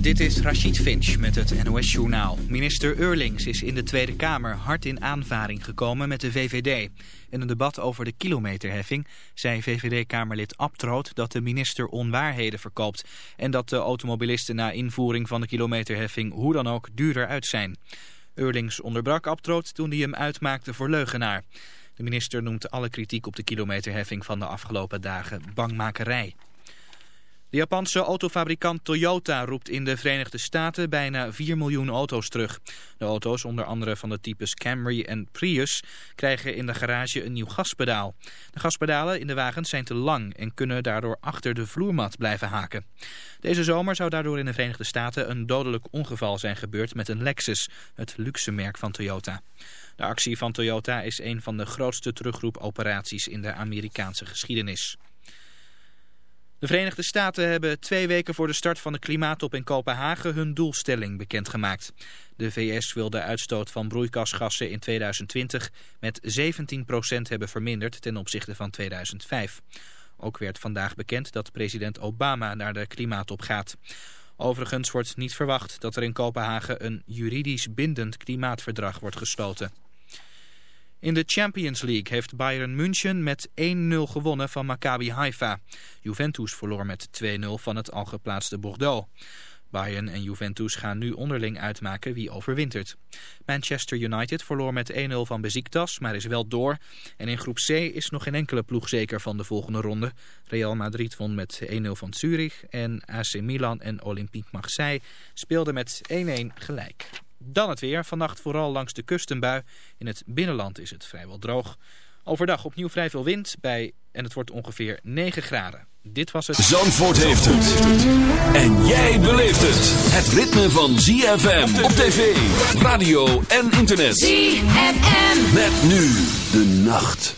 Dit is Rachid Finch met het NOS-journaal. Minister Eurlings is in de Tweede Kamer hard in aanvaring gekomen met de VVD. In een debat over de kilometerheffing zei VVD-Kamerlid Abtroot dat de minister onwaarheden verkoopt... en dat de automobilisten na invoering van de kilometerheffing hoe dan ook duurder uit zijn. Eurlings onderbrak Abtroot toen hij hem uitmaakte voor leugenaar. De minister noemt alle kritiek op de kilometerheffing van de afgelopen dagen bangmakerij. De Japanse autofabrikant Toyota roept in de Verenigde Staten bijna 4 miljoen auto's terug. De auto's, onder andere van de types Camry en Prius, krijgen in de garage een nieuw gaspedaal. De gaspedalen in de wagens zijn te lang en kunnen daardoor achter de vloermat blijven haken. Deze zomer zou daardoor in de Verenigde Staten een dodelijk ongeval zijn gebeurd met een Lexus, het luxe merk van Toyota. De actie van Toyota is een van de grootste terugroepoperaties in de Amerikaanse geschiedenis. De Verenigde Staten hebben twee weken voor de start van de klimaattop in Kopenhagen hun doelstelling bekendgemaakt. De VS wil de uitstoot van broeikasgassen in 2020 met 17% hebben verminderd ten opzichte van 2005. Ook werd vandaag bekend dat president Obama naar de klimaattop gaat. Overigens wordt niet verwacht dat er in Kopenhagen een juridisch bindend klimaatverdrag wordt gesloten. In de Champions League heeft Bayern München met 1-0 gewonnen van Maccabi Haifa. Juventus verloor met 2-0 van het al geplaatste Bordeaux. Bayern en Juventus gaan nu onderling uitmaken wie overwintert. Manchester United verloor met 1-0 van Besiktas, maar is wel door. En in groep C is nog geen enkele ploeg zeker van de volgende ronde. Real Madrid won met 1-0 van Zurich en AC Milan en Olympique Marseille speelden met 1-1 gelijk. Dan het weer. Vannacht vooral langs de kust een bui. In het binnenland is het vrijwel droog. Overdag opnieuw vrij veel wind bij en het wordt ongeveer 9 graden. Dit was het... Zandvoort heeft het. En jij beleeft het. Het ritme van ZFM op tv, radio en internet. ZFM. Met nu de nacht.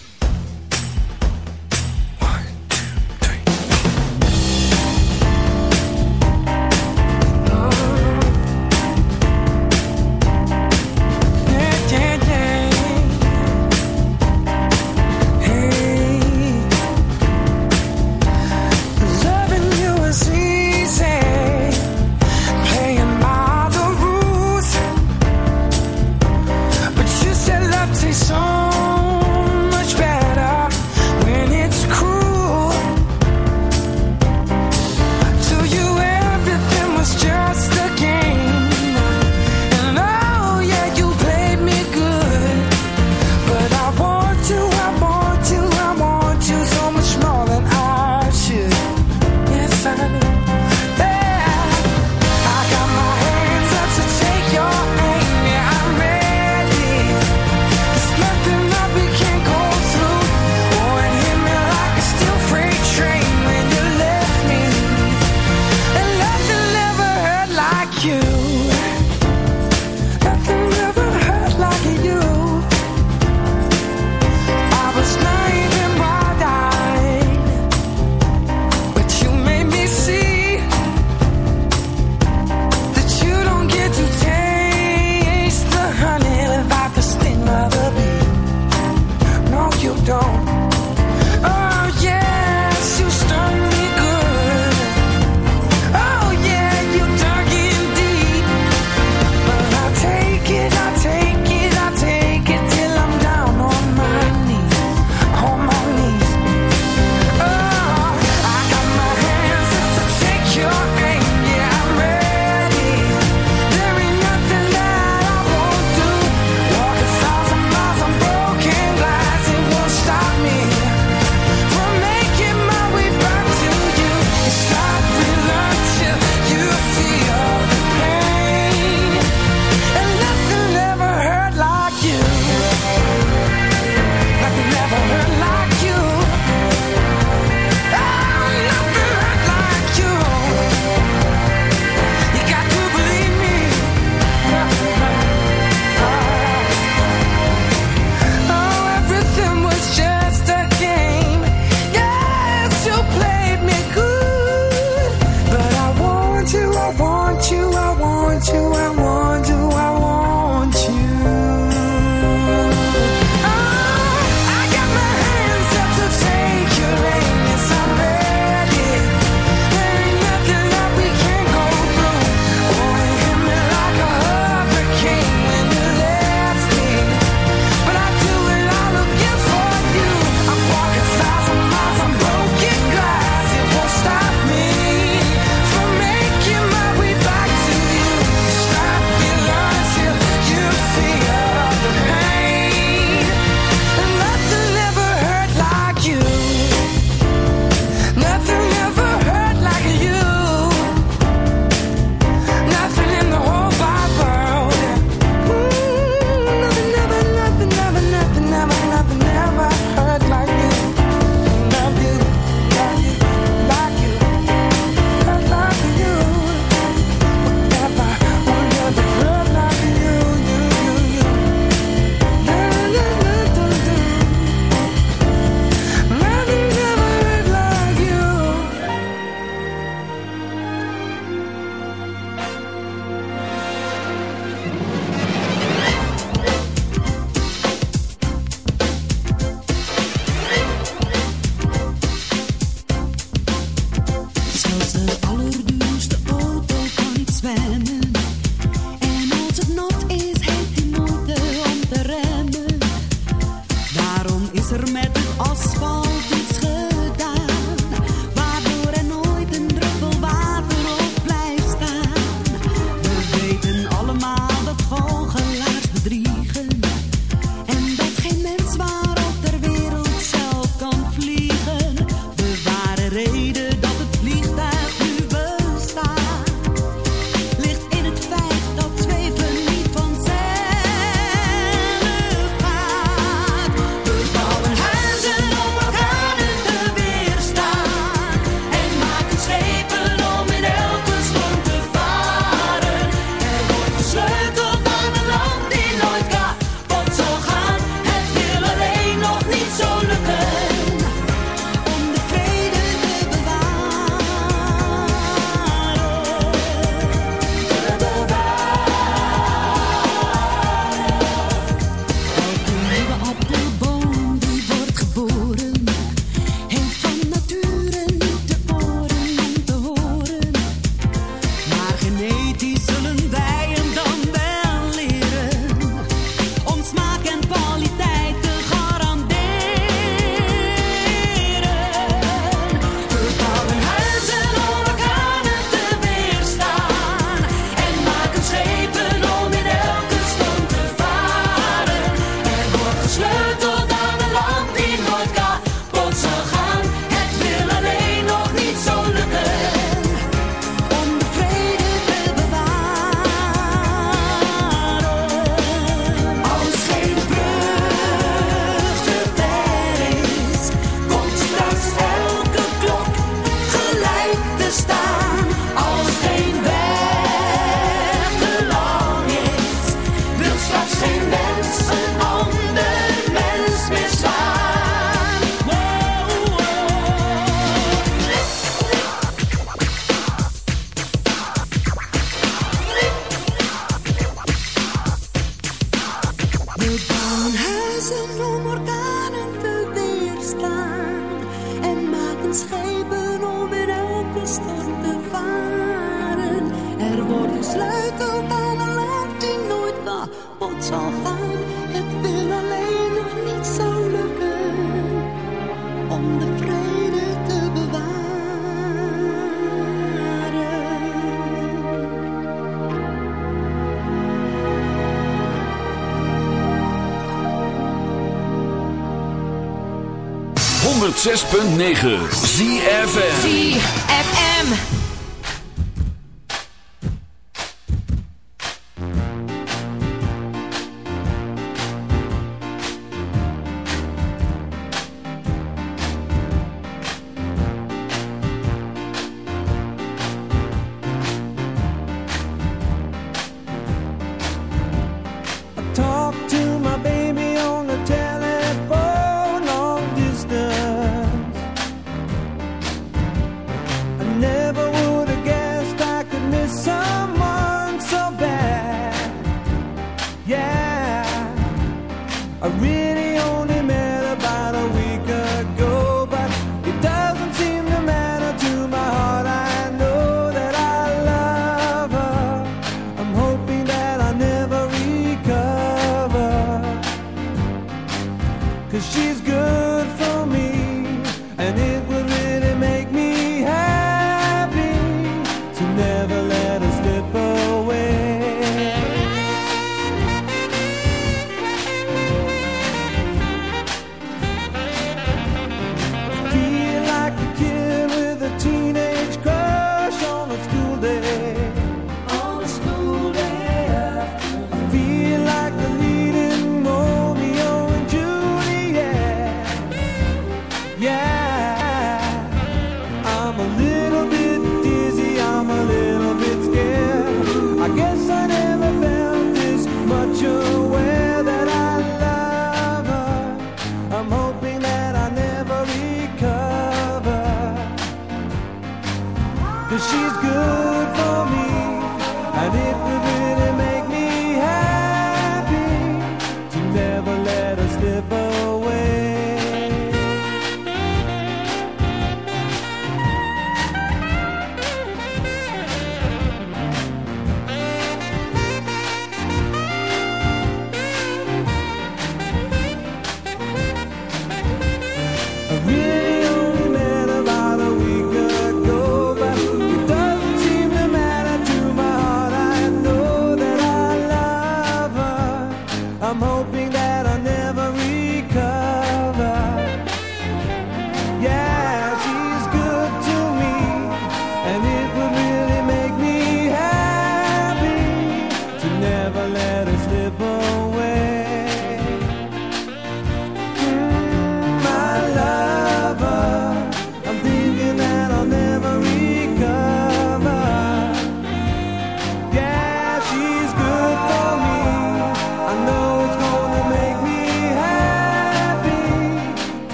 106.9 ZFN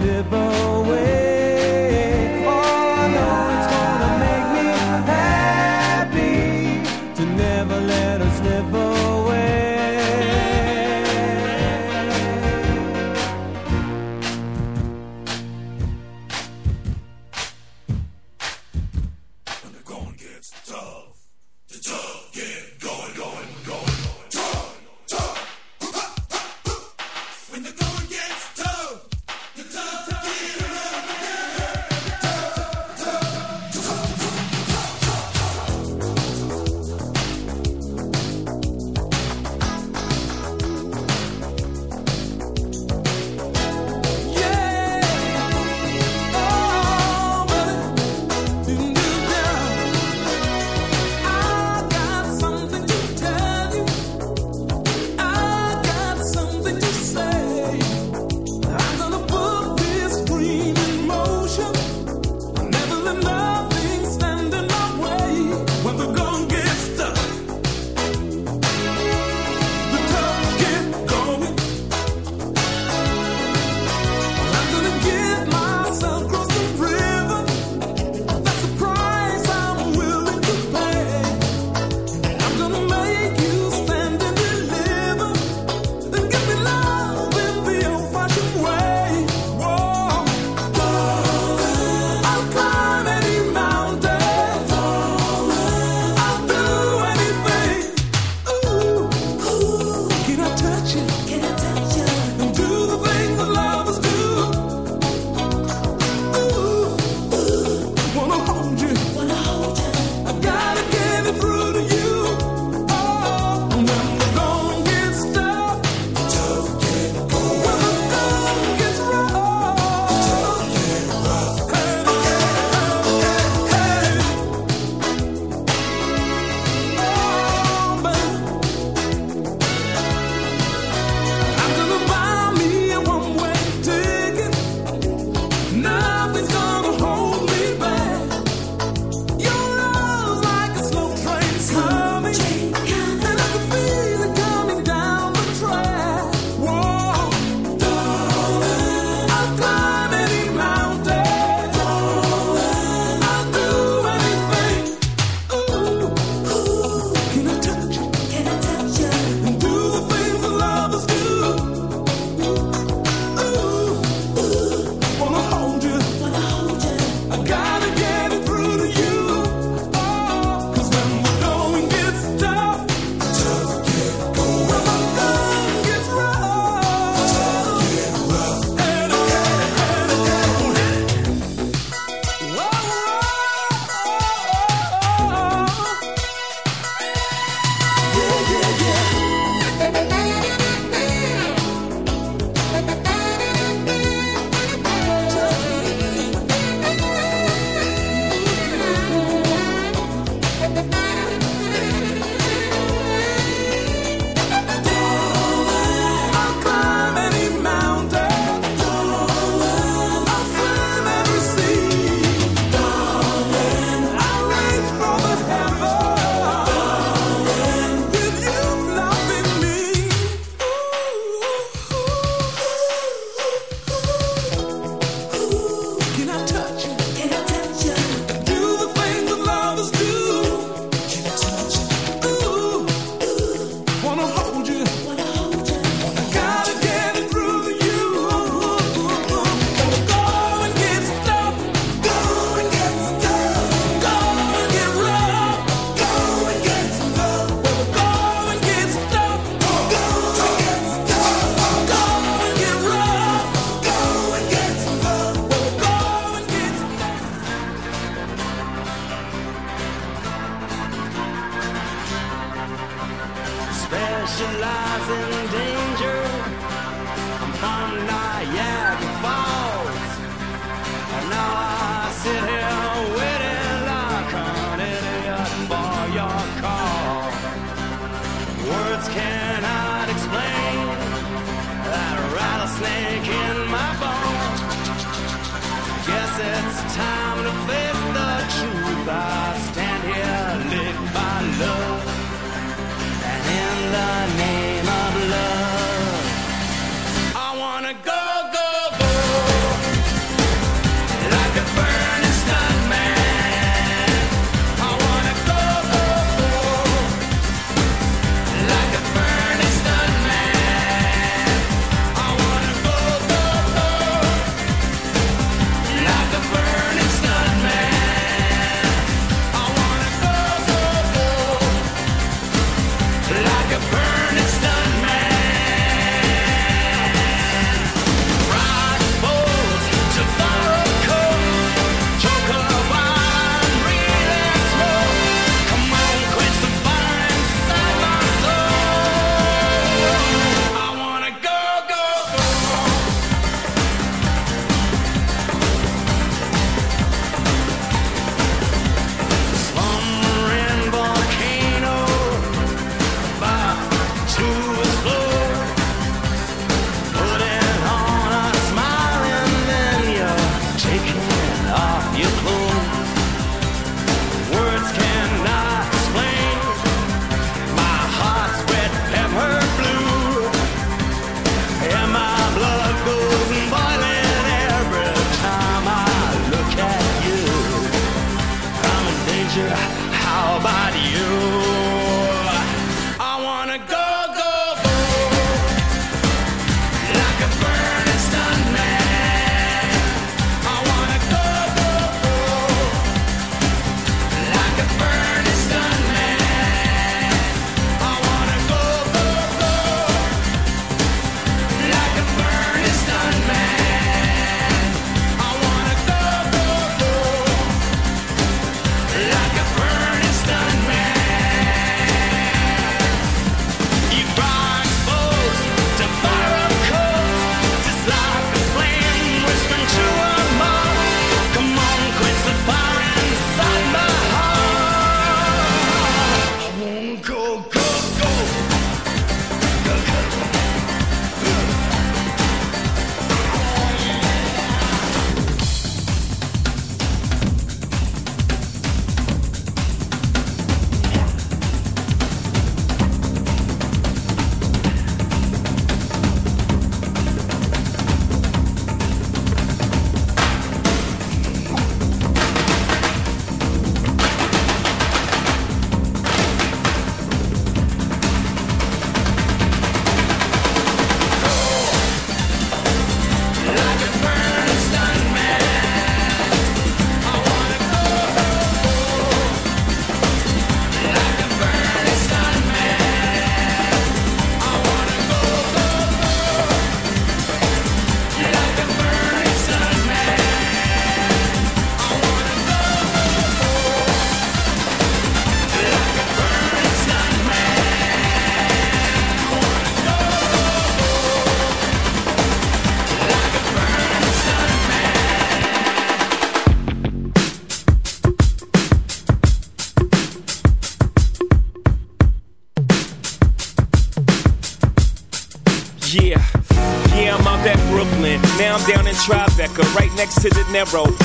slip away.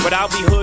But I'll be hood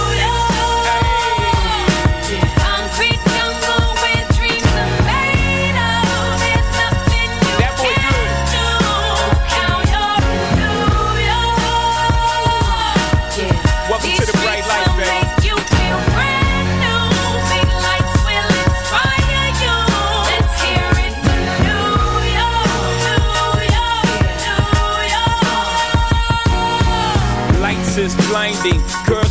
is blinding. Girls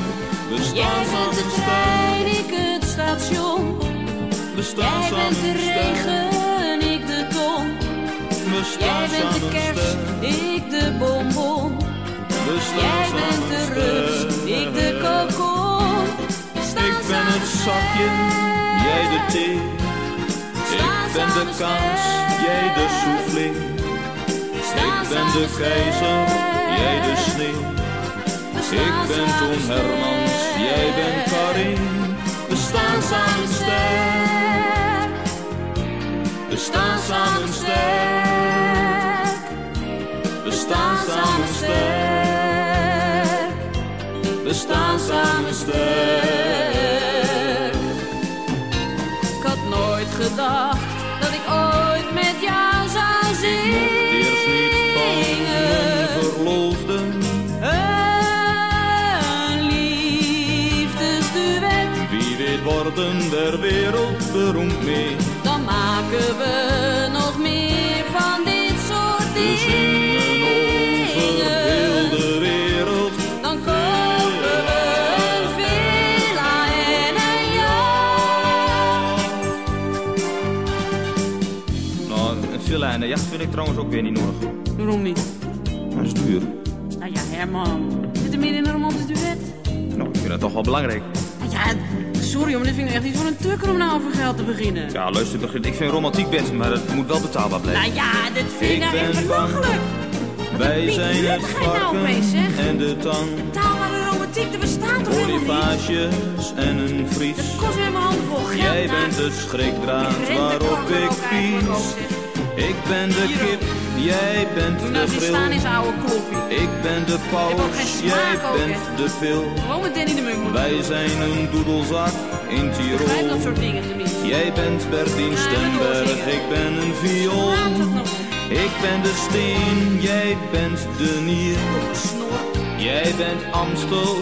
We Jij bent de trein, ik het station. we staan Jij bent de regen, ik de ton. We Jij bent de samen kers, sterk. ik de bonbon. We Jij bent de sterk. ik de kokon. Ik ben het zakje, jij de thee. Ik ben de sterk. jij de soufflé. Ik ben de keizer, jij de sneeuw. Ik ben sterk. Jij bent Karin. We staan samen sterk. We staan samen sterk. We staan samen sterk. We staan samen sterk. Worden der wereld beroemd mee. dan maken we nog meer van dit soort We zingen over heel dingen. de wereld. Dan kopen we een villa en een jacht. Nou, een villa en een jacht vind ik trouwens ook weer niet nodig. Waarom niet? Dat is duur. Nou ja, Herman. Zit er meer in een romantisch duet? Nou, ik vind dat toch wel belangrijk. Nou sorry, maar dit vind ik echt niet voor een tukker om nou over geld te beginnen. Ja, luister, Birgit, ik vind romantiek best, maar het moet wel betaalbaar blijven. Nou ja, dit vind ik, nou echt belachelijk. Wij zijn het nou varken zeg? en de tang. Betaalbare romantiek, dat bestaat toch helemaal niet? En een vries. Dat kost weer mijn handen vol geld. Jij nou. bent de schrikdraad waarop ik pies. Ik ben de kip, jij bent Doe de nou eens grill. staan in zijn oude kloppie. Ik ben de paus, jij bent de pil. Gewoon met Danny de Munk. Wij zijn een doedelzak in Ik begrijp dat Tirol. soort dingen tenminste. Jij bent Bertien Stemberg, ik ben een viool. Op. Ik ben de steen, jij bent de nier. Jij bent Amstel,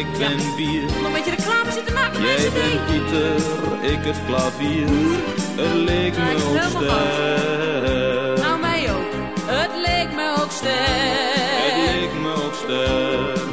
ik ben bier. Nog een beetje reclame zitten maken, Jij mensen bent. Pieter, ik het klavier. Het leek me ik Het sterk. leek me ook.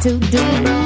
To do